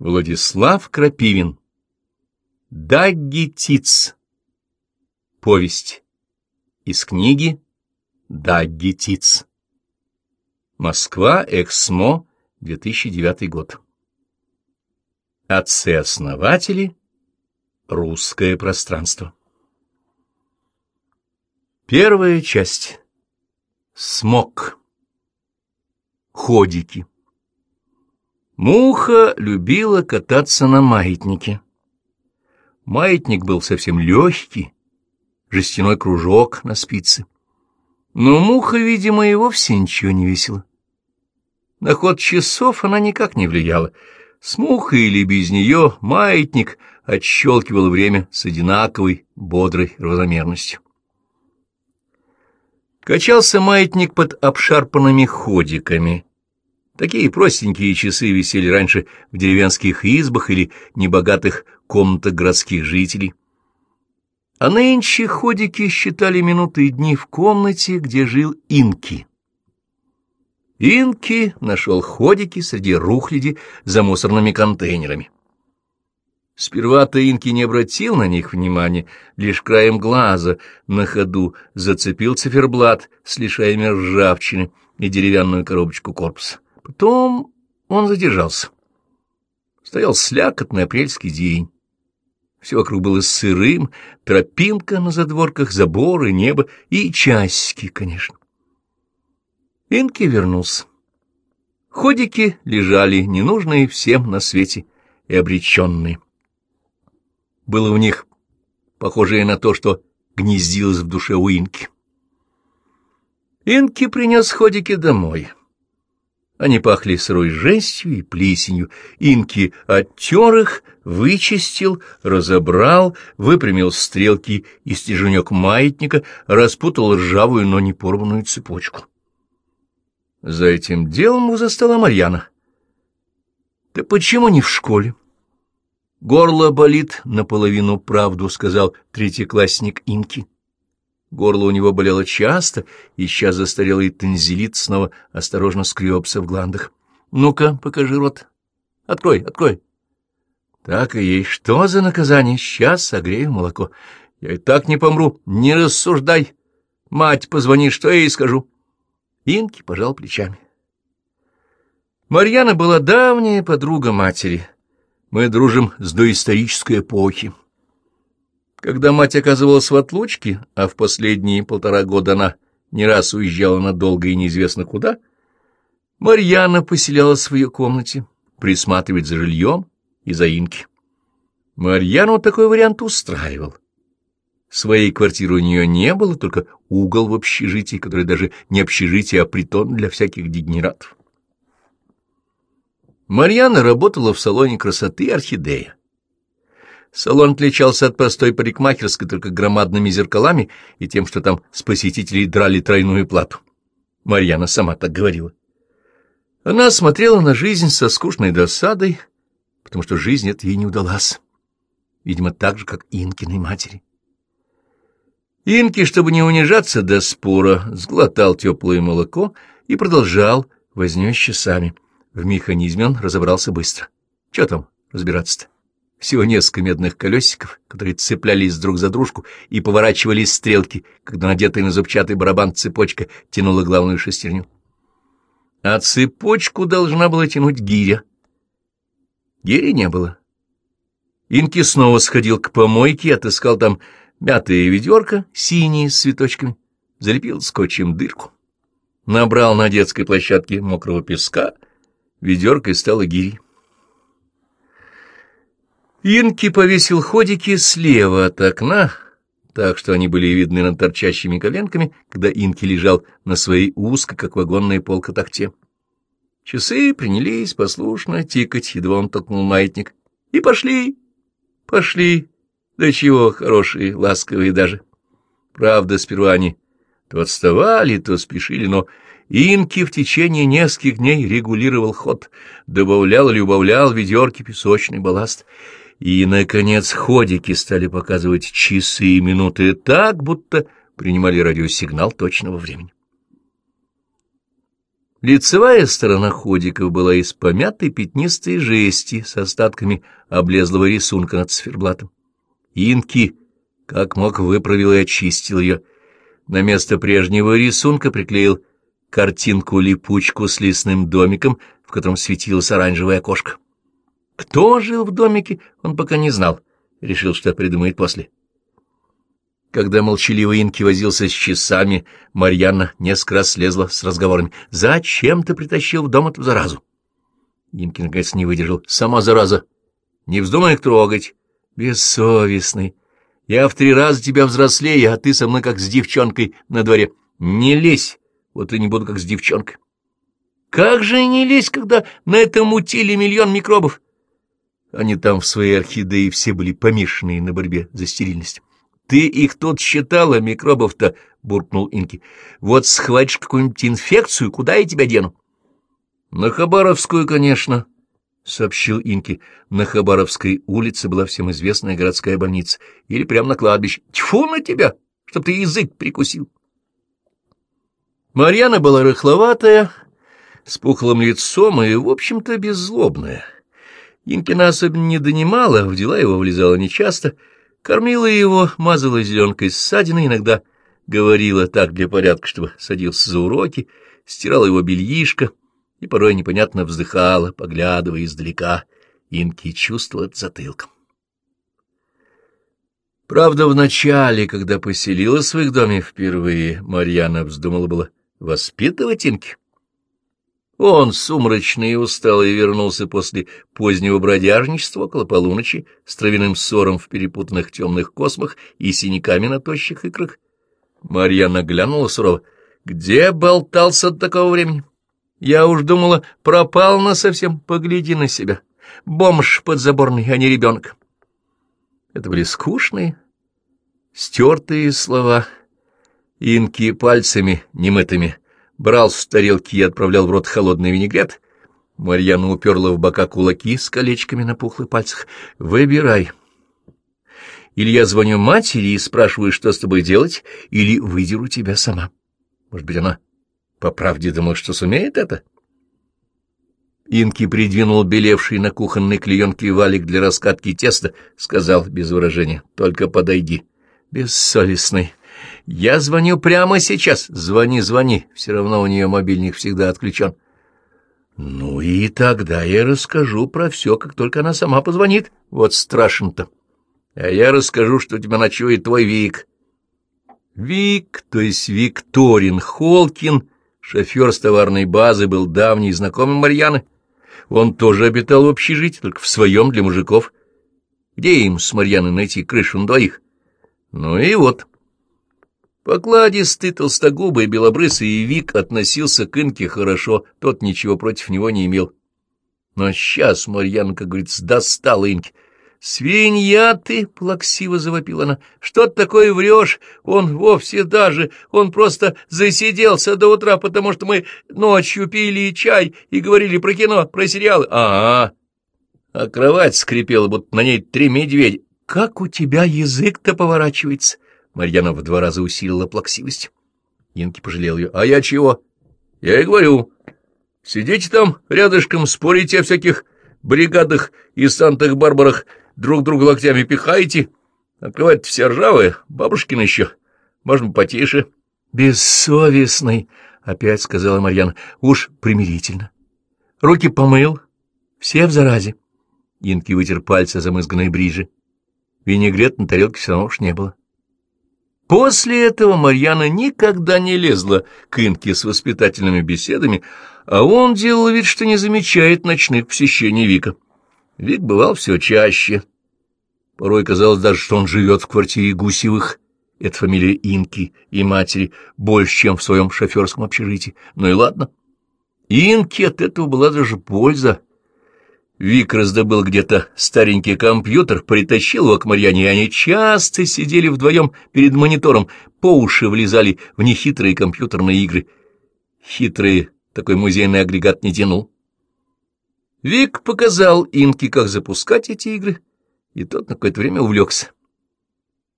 Владислав Крапивин. Даггетиц. Повесть. Из книги Даггетиц. Москва, Эксмо, 2009 год. Отцы-основатели. Русское пространство. Первая часть. Смог. Ходики. Муха любила кататься на маятнике. Маятник был совсем легкий, жестяной кружок на спице. Но муха, видимо, и вовсе ничего не весила. На ход часов она никак не влияла. С мухой или без нее маятник отщелкивал время с одинаковой, бодрой равномерностью. Качался маятник под обшарпанными ходиками — Такие простенькие часы висели раньше в деревенских избах или небогатых комнатах городских жителей. А нынче ходики считали минуты и дни в комнате, где жил Инки. Инки нашел ходики среди рухляди за мусорными контейнерами. Сперва-то Инки не обратил на них внимания, лишь краем глаза на ходу зацепил циферблат с лишаями ржавчины и деревянную коробочку корпуса. Потом он задержался. Стоял слякотный апрельский день. Все вокруг было сырым, тропинка на задворках, заборы, небо и часики, конечно. Инки вернулся. Ходики лежали, ненужные всем на свете и обреченные. Было в них похожее на то, что гнездилось в душе у Инки. Инки принес ходики домой. Они пахли сырой жестью и плесенью. Инки оттер их, вычистил, разобрал, выпрямил стрелки и стеженек маятника, распутал ржавую, но не порванную цепочку. За этим делом его застала Марьяна. — Ты почему не в школе? — Горло болит, наполовину правду, — сказал третьеклассник Инки. Горло у него болело часто, и сейчас застарелый тензилит снова осторожно скребся в гландах. — Ну-ка, покажи рот. Открой, открой. — Так и есть. Что за наказание? Сейчас согрею молоко. Я и так не помру. Не рассуждай. Мать позвони, что я ей скажу. Инки пожал плечами. Марьяна была давняя подруга матери. Мы дружим с доисторической эпохи. Когда мать оказывалась в отлучке, а в последние полтора года она не раз уезжала надолго и неизвестно куда, Марьяна поселялась в ее комнате, присматривать за жильем и за инки. Марьяну такой вариант устраивал. Своей квартиры у нее не было, только угол в общежитии, который даже не общежитие, а притон для всяких дегенератов. Марьяна работала в салоне красоты «Орхидея». Салон отличался от простой парикмахерской только громадными зеркалами и тем, что там с посетителей драли тройную плату. Марьяна сама так говорила. Она смотрела на жизнь со скучной досадой, потому что жизнь эта ей не удалась. Видимо, так же, как Инкиной матери. Инки, чтобы не унижаться до спора, сглотал теплое молоко и продолжал вознёсь часами. В механизме он разобрался быстро. Чё там разбираться-то? Всего несколько медных колесиков, которые цеплялись друг за дружку и поворачивались стрелки, когда надетая на зубчатый барабан цепочка тянула главную шестерню. А цепочку должна была тянуть гиря. Гири не было. Инки снова сходил к помойке, отыскал там мятое ведерко, синие с цветочками, залепил скотчем дырку, набрал на детской площадке мокрого песка, ведерко и стало гирей. Инки повесил ходики слева от окна, так что они были видны над торчащими коленками, когда Инки лежал на своей узкой, как вагонная полка, такте. Часы принялись послушно тикать, едва он толкнул маятник. И пошли, пошли, да чего хорошие, ласковые даже. Правда, сперва они то отставали, то спешили, но Инки в течение нескольких дней регулировал ход, добавлял или убавлял в ведерке песочный балласт — и, наконец, ходики стали показывать часы и минуты так, будто принимали радиосигнал точного времени. Лицевая сторона ходиков была из помятой пятнистой жести с остатками облезлого рисунка над циферблатом. Инки, как мог, выправил и очистил ее. На место прежнего рисунка приклеил картинку-липучку с лесным домиком, в котором светилось оранжевое окошко. Кто жил в домике, он пока не знал. Решил, что придумает после. Когда молчаливый Инки возился с часами, Марьяна несколько раз слезла с разговорами. «Зачем ты притащил в дом эту заразу?» Инки, наконец, не выдержал. «Сама зараза. Не вздумай их трогать. Бессовестный. Я в три раза тебя взрослее, а ты со мной как с девчонкой на дворе. Не лезь, вот и не буду как с девчонкой». «Как же не лезь, когда на этом утиле миллион микробов?» Они там в своей орхидее все были помешанные на борьбе за стерильность. Ты их тут считала, микробов-то, — буркнул Инки. Вот схватишь какую-нибудь инфекцию, куда я тебя дену? — На Хабаровскую, конечно, — сообщил Инки. На Хабаровской улице была всем известная городская больница. Или прямо на кладбище. Тьфу на тебя, чтоб ты язык прикусил. Марьяна была рыхловатая, с пухлым лицом и, в общем-то, беззлобная. Инкина особенно не донимала, в дела его влезала нечасто — Кормила его, мазала зеленкой ссадины, иногда говорила так для порядка, чтобы садился за уроки, стирала его бельишко и порой непонятно вздыхала, поглядывая издалека. Инки чувствовал это затылком. Правда, в начале, когда поселилась в их доме впервые, Марьяна вздумала было воспитывать Инки. Он, сумрачный и усталый, вернулся после позднего бродяжничества около полуночи с травяным ссором в перепутанных темных космах и синяками на тощих икрах. Марьяна глянула сурово. «Где болтался до такого времени? Я уж думала, пропал насовсем. Погляди на себя. Бомж подзаборный, а не ребенок». Это были скучные, стертые слова, инки пальцами немытыми — брал с тарелки и отправлял в рот холодный винегрет. Марьяна уперла в бока кулаки с колечками на пухлых пальцах. «Выбирай. Или я звоню матери и спрашиваю, что с тобой делать, или выдеру тебя сама. Может быть, она по правде думала, что сумеет это?» Инки придвинул белевший на кухонной клеенке валик для раскатки теста, сказал без выражения, «Только подойди». «Бессовестный». Я звоню прямо сейчас. Звони, звони. Все равно у нее мобильник всегда отключен. Ну и тогда я расскажу про все, как только она сама позвонит. Вот страшно-то. А я расскажу, что у тебя ночует твой Вик. Вик, то есть Викторин Холкин, шофер с товарной базы, был давний знакомый Марьяны. Он тоже обитал в общежитии, только в своем для мужиков. Где им с Марьяной найти крышу на двоих? Ну и вот... Покладистый, толстогубый, белобрысый Вик относился к Инке хорошо, тот ничего против него не имел. Но сейчас Марьяна, как говорится, достала Инке. «Свинья ты!» — плаксиво завопила она. «Что ты такое врешь? Он вовсе даже... Он просто засиделся до утра, потому что мы ночью пили чай и говорили про кино, про сериалы. Ага. А кровать скрипела, будто на ней три медведя. Как у тебя язык-то поворачивается?» Марьяна в два раза усилила плаксивость. Инки пожалел ее. — А я чего? — Я и говорю. Сидите там рядышком, спорите о всяких бригадах и Сантах-Барбарах, друг друга локтями пихаете. Открывает все ржавые, бабушкин еще. Можно потише. — Бессовестный, — опять сказала Марьяна. — Уж примирительно. Руки помыл, все в заразе. Инки вытер пальцы замызганной бриджи. Винегрет на тарелке все равно уж не было. После этого Марьяна никогда не лезла к Инке с воспитательными беседами, а он делал вид, что не замечает ночных посещений Вика. Вик бывал все чаще. Порой казалось даже, что он живет в квартире Гусевых, это фамилия Инки и матери, больше, чем в своем шоферском общежитии. Ну и ладно. Инке от этого была даже польза. Вик раздобыл где-то старенький компьютер, притащил его к Марьяне, и они часто сидели вдвоем перед монитором, по уши влезали в нехитрые компьютерные игры. Хитрый такой музейный агрегат не тянул. Вик показал Инке, как запускать эти игры, и тот на какое-то время увлекся.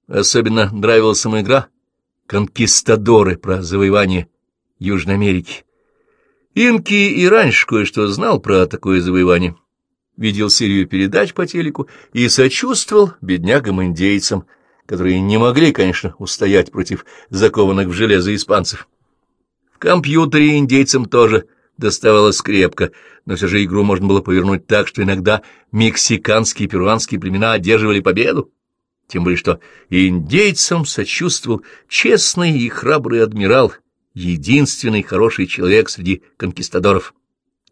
Особенно нравилась ему игра «Конкистадоры» про завоевание Южной Америки. Инки и раньше кое-что знал про такое завоевание. Видел серию передач по телеку и сочувствовал беднягам-индейцам, которые не могли, конечно, устоять против закованных в железо испанцев. В компьютере индейцам тоже доставалось крепко, но все же игру можно было повернуть так, что иногда мексиканские и перуанские племена одерживали победу. Тем более, что индейцам сочувствовал честный и храбрый адмирал, единственный хороший человек среди конкистадоров,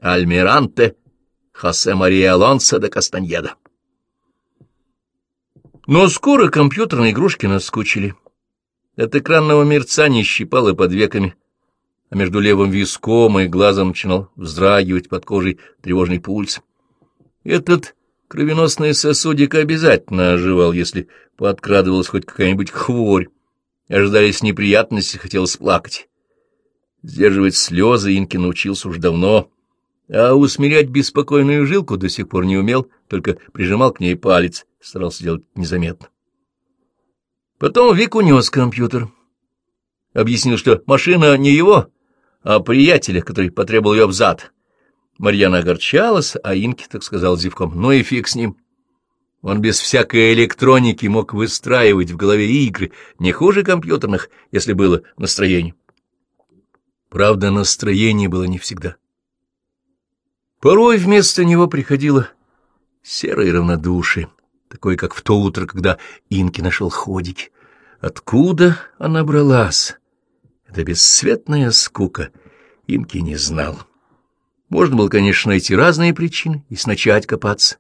Альмиранте Хосе Мария Алонсо де Кастаньеда. Но скоро компьютерные игрушки наскучили. От экранного мерцания щипало под веками, а между левым виском и глазом начинал вздрагивать под кожей тревожный пульс. Этот кровеносный сосудик обязательно оживал, если подкрадывалась хоть какая-нибудь хворь. Ожидались неприятности, хотелось плакать. Сдерживать слезы Инки научился уж давно, а усмирять беспокойную жилку до сих пор не умел, только прижимал к ней палец, старался делать незаметно. Потом Вик унес компьютер. Объяснил, что машина не его, а приятеля, который потребовал ее взад. Марьяна огорчалась, а Инки так сказал зевком, ну и фиг с ним. Он без всякой электроники мог выстраивать в голове игры, не хуже компьютерных, если было настроение. Правда, настроение было не всегда. Порой вместо него приходило серое равнодушие, такое, как в то утро, когда Инки нашел ходики. Откуда она бралась? Это бесцветная скука. Инки не знал. Можно было, конечно, найти разные причины и сначать копаться.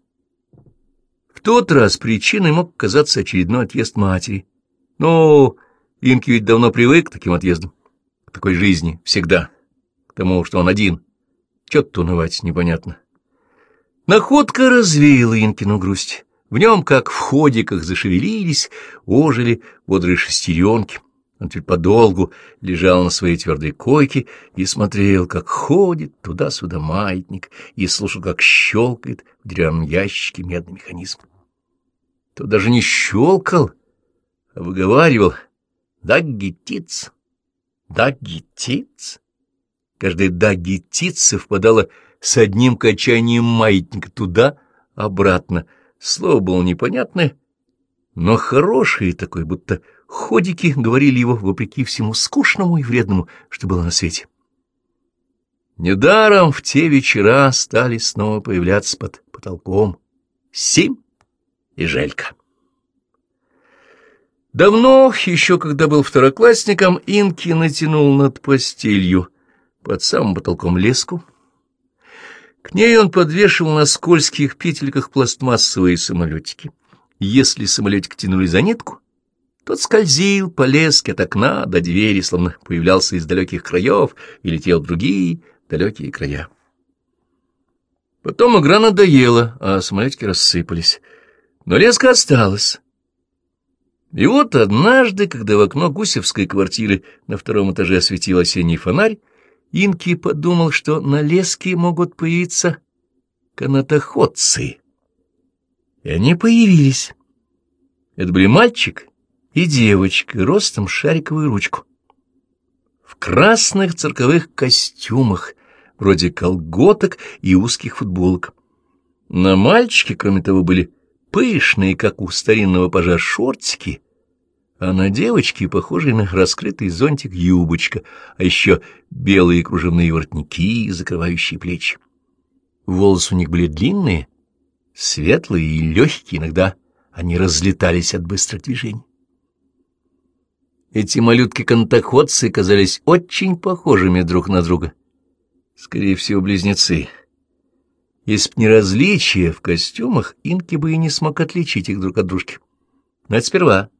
В тот раз причиной мог казаться очередной отъезд матери. Но Инки ведь давно привык к таким отъездам к такой жизни всегда, к тому, что он один. Чё-то унывать непонятно. Находка развеяла Инкину грусть. В нем, как в ходиках, зашевелились, ожили бодрые шестеренки. Он теперь подолгу лежал на своей твердой койке и смотрел, как ходит туда-сюда маятник, и слушал, как щелкает в деревянном ящике медный механизм. Тот даже не щелкал, а выговаривал «Да, гетиц!» Дагитиц? Каждая дагитиц совпадала с одним качанием маятника туда-обратно. Слово было непонятное, но хорошее такое, будто ходики говорили его вопреки всему скучному и вредному, что было на свете. Недаром в те вечера стали снова появляться под потолком Сим и Желька. Давно, еще когда был второклассником, Инки натянул над постелью под самым потолком леску. К ней он подвешивал на скользких петельках пластмассовые самолетики. Если самолетик тянули за нитку, тот скользил по леске от окна до двери, словно появлялся из далеких краев и летел в другие далекие края. Потом игра надоела, а самолетики рассыпались. Но леска осталась. И вот однажды, когда в окно гусевской квартиры на втором этаже осветил осенний фонарь, Инки подумал, что на леске могут появиться канатоходцы. И они появились. Это были мальчик и девочка, ростом шариковую ручку. В красных цирковых костюмах, вроде колготок и узких футболок. На мальчике, кроме того, были пышные, как у старинного пажа, шортики, а на девочке похожие на раскрытый зонтик юбочка, а еще белые кружевные воротники, закрывающие плечи. Волосы у них были длинные, светлые и легкие, иногда они разлетались от быстрых движений. Эти малютки-кантоходцы казались очень похожими друг на друга. Скорее всего, близнецы — если б не различия в костюмах, Инки бы и не смог отличить их друг от дружки. Но это сперва.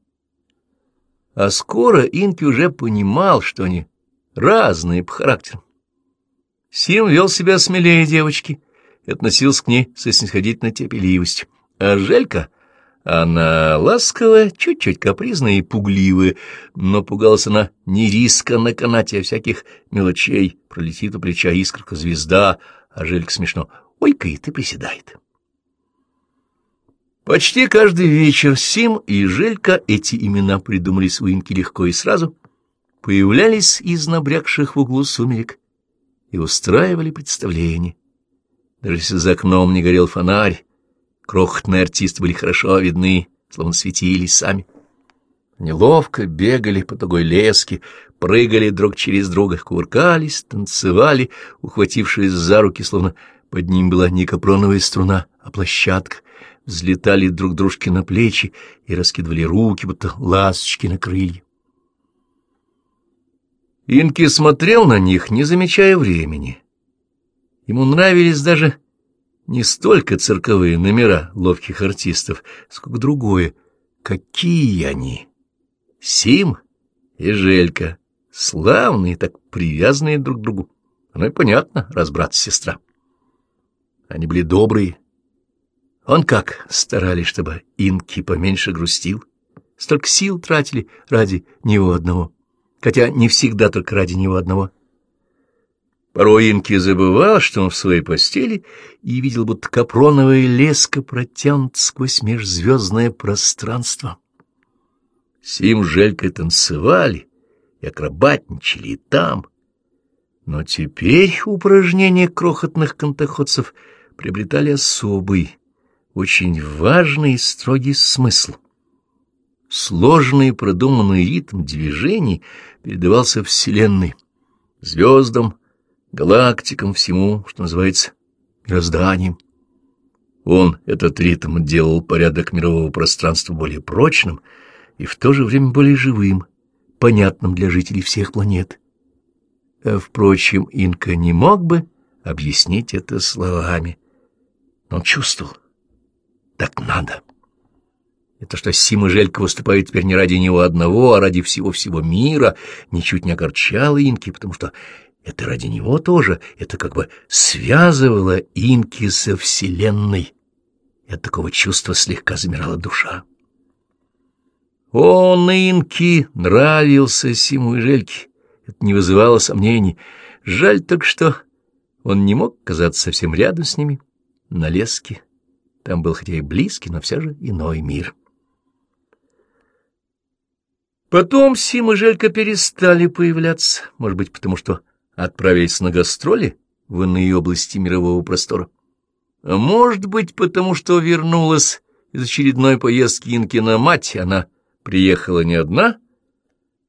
А скоро Инки уже понимал, что они разные по характеру. Сим вел себя смелее девочки и относился к ней со снисходительной терпеливостью. А Желька, она ласковая, чуть-чуть капризная и пугливая, но пугалась она не риска на канате, а всяких мелочей. Пролетит у плеча искорка звезда, а Желька смешно ойкает и приседает. Почти каждый вечер Сим и Желька, эти имена придумались у Инки легко и сразу, появлялись из набрякших в углу сумерек и устраивали представление. Даже если за окном не горел фонарь, крохотные артисты были хорошо видны, словно светились сами. Неловко бегали по тугой леске, прыгали друг через друга, кувыркались, танцевали, ухватившись за руки, словно под ним была не капроновая струна, а площадка, взлетали друг дружке на плечи и раскидывали руки, будто ласточки на крылья. Инки смотрел на них, не замечая времени. Ему нравились даже не столько цирковые номера ловких артистов, сколько другое. Какие они! Сим и Желька, славные, так привязанные друг к другу. Оно и понятно, раз брат-сестра. Они были добрые. Он как старались, чтобы Инки поменьше грустил. Столько сил тратили ради него одного. Хотя не всегда только ради него одного. Порой Инки забывал, что он в своей постели, и видел, будто капроновая леска протянут сквозь межзвездное пространство. Сим Желькой танцевали и акробатничали и там. Но теперь упражнения крохотных кантоходцев приобретали особый, очень важный и строгий смысл. Сложный продуманный ритм движений передавался Вселенной, звездам, галактикам, всему, что называется мирозданием. Он этот ритм делал порядок мирового пространства более прочным — и в то же время более живым, понятным для жителей всех планет. А, впрочем, Инка не мог бы объяснить это словами. Он чувствовал. Так надо. Это что Сима Желька выступает теперь не ради него одного, а ради всего-всего мира, ничуть не огорчало Инки, потому что это ради него тоже, это как бы связывало Инки со Вселенной. И от такого чувства слегка замирала душа. Он Инки нравился Симу и Жельке. Это не вызывало сомнений. Жаль только, что он не мог казаться совсем рядом с ними, на леске. Там был хотя и близкий, но все же иной мир. Потом Сим и Желька перестали появляться, может быть, потому что отправились на гастроли в иные области мирового простора. А может быть, потому что вернулась из очередной поездки Инкина мать, она приехала не одна,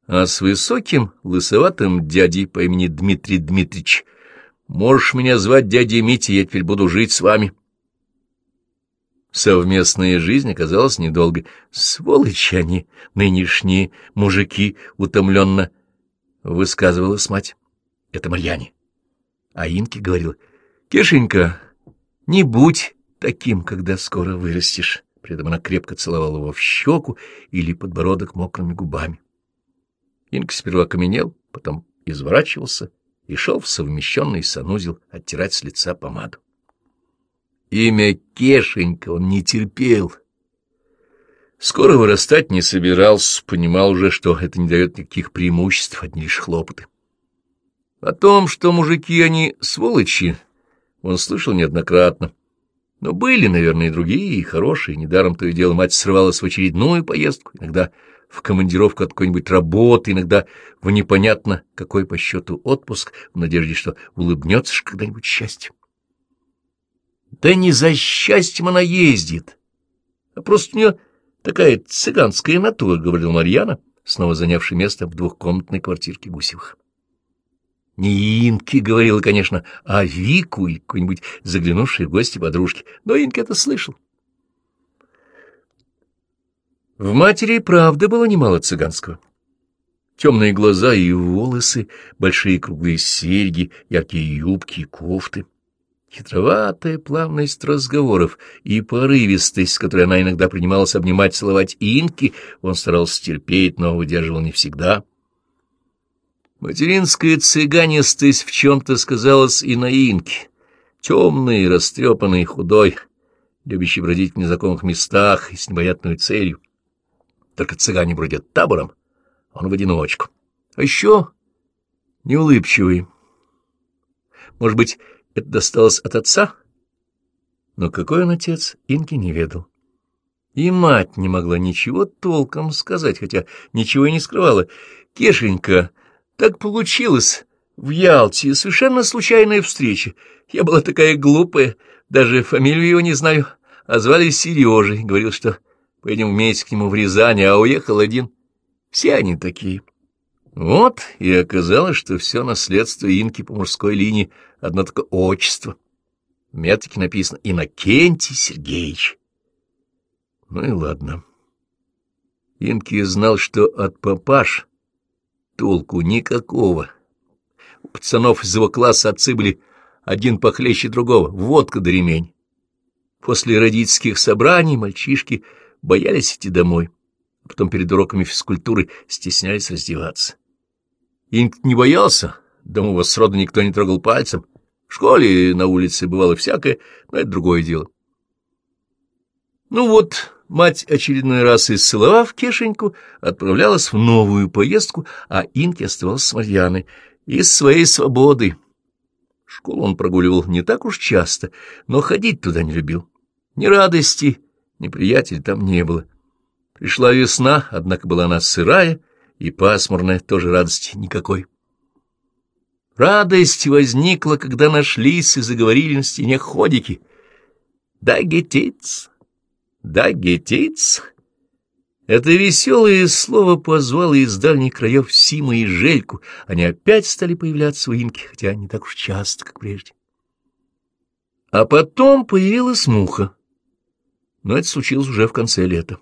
а с высоким, лысоватым дядей по имени Дмитрий Дмитрич. Можешь меня звать дядей Митя, я теперь буду жить с вами. Совместная жизнь оказалась недолго. Сволочи они, нынешние мужики, утомленно высказывалась мать. Это Марьяне. А Инке говорил, Кешенька, не будь таким, когда скоро вырастешь. При этом она крепко целовала его в щеку или подбородок мокрыми губами. Инка сперва каменел, потом изворачивался и шел в совмещенный санузел оттирать с лица помаду. Имя Кешенька он не терпел. Скоро вырастать не собирался, понимал уже, что это не дает никаких преимуществ, одни лишь хлопоты. О том, что мужики они сволочи, он слышал неоднократно. Но были, наверное, и другие, и хорошие. Недаром то и дело мать срывалась в очередную поездку, иногда в командировку от какой-нибудь работы, иногда в непонятно какой по счету отпуск, в надежде, что улыбнется когда-нибудь счастье. Да не за счастьем она ездит, а просто у нее такая цыганская натура, — говорила Марьяна, снова занявшая место в двухкомнатной квартирке Гусевых. Не Инки говорила, конечно, а Вику или какой-нибудь заглянувшей в гости подружки, но Инки это слышал. В матери правда было немало цыганского. Темные глаза и волосы, большие круглые серьги, яркие юбки и кофты. Хитроватая плавность разговоров и порывистость, с которой она иногда принималась обнимать, целовать инки, он старался терпеть, но выдерживал не всегда — Материнская цыганистость в чем-то сказалась и на инке. Темный, растрепанный, худой, любящий бродить в незнакомых местах и с невероятной целью. Только цыгане бродят табором, он в одиночку. А еще неулыбчивый. Может быть, это досталось от отца? Но какой он отец, Инки не ведал. И мать не могла ничего толком сказать, хотя ничего и не скрывала. Кешенька так получилось. в Ялте совершенно случайная встреча. Я была такая глупая, даже фамилию его не знаю, а звали Сережей. Говорил, что поедем вместе к нему в Рязань, а уехал один. Все они такие. Вот и оказалось, что все наследство Инки по мужской линии одно только отчество. В метке написано «Иннокентий Сергеевич». Ну и ладно. Инки знал, что от папаш толку никакого. У пацанов из его класса отцы были один похлеще другого, водка да ремень. После родительских собраний мальчишки боялись идти домой, а потом перед уроками физкультуры стеснялись раздеваться. Инк не боялся, дома его сроду никто не трогал пальцем. В школе на улице бывало всякое, но это другое дело. Ну вот, мать, очередной раз исцеловав Кешеньку, отправлялась в новую поездку, а Инки оставался с Марьяной. Из своей свободы. Школу он прогуливал не так уж часто, но ходить туда не любил. Ни радости, ни приятелей там не было. Пришла весна, однако была она сырая, и пасмурная, тоже радости никакой. Радость возникла, когда нашлись и заговорили на стене ходики. «Да, гетиц! Да, гетиц!» Это веселое слово позвало из дальних краев Сима и Жельку. Они опять стали появляться у Инки, хотя не так уж часто, как прежде. А потом появилась муха. Но это случилось уже в конце лета.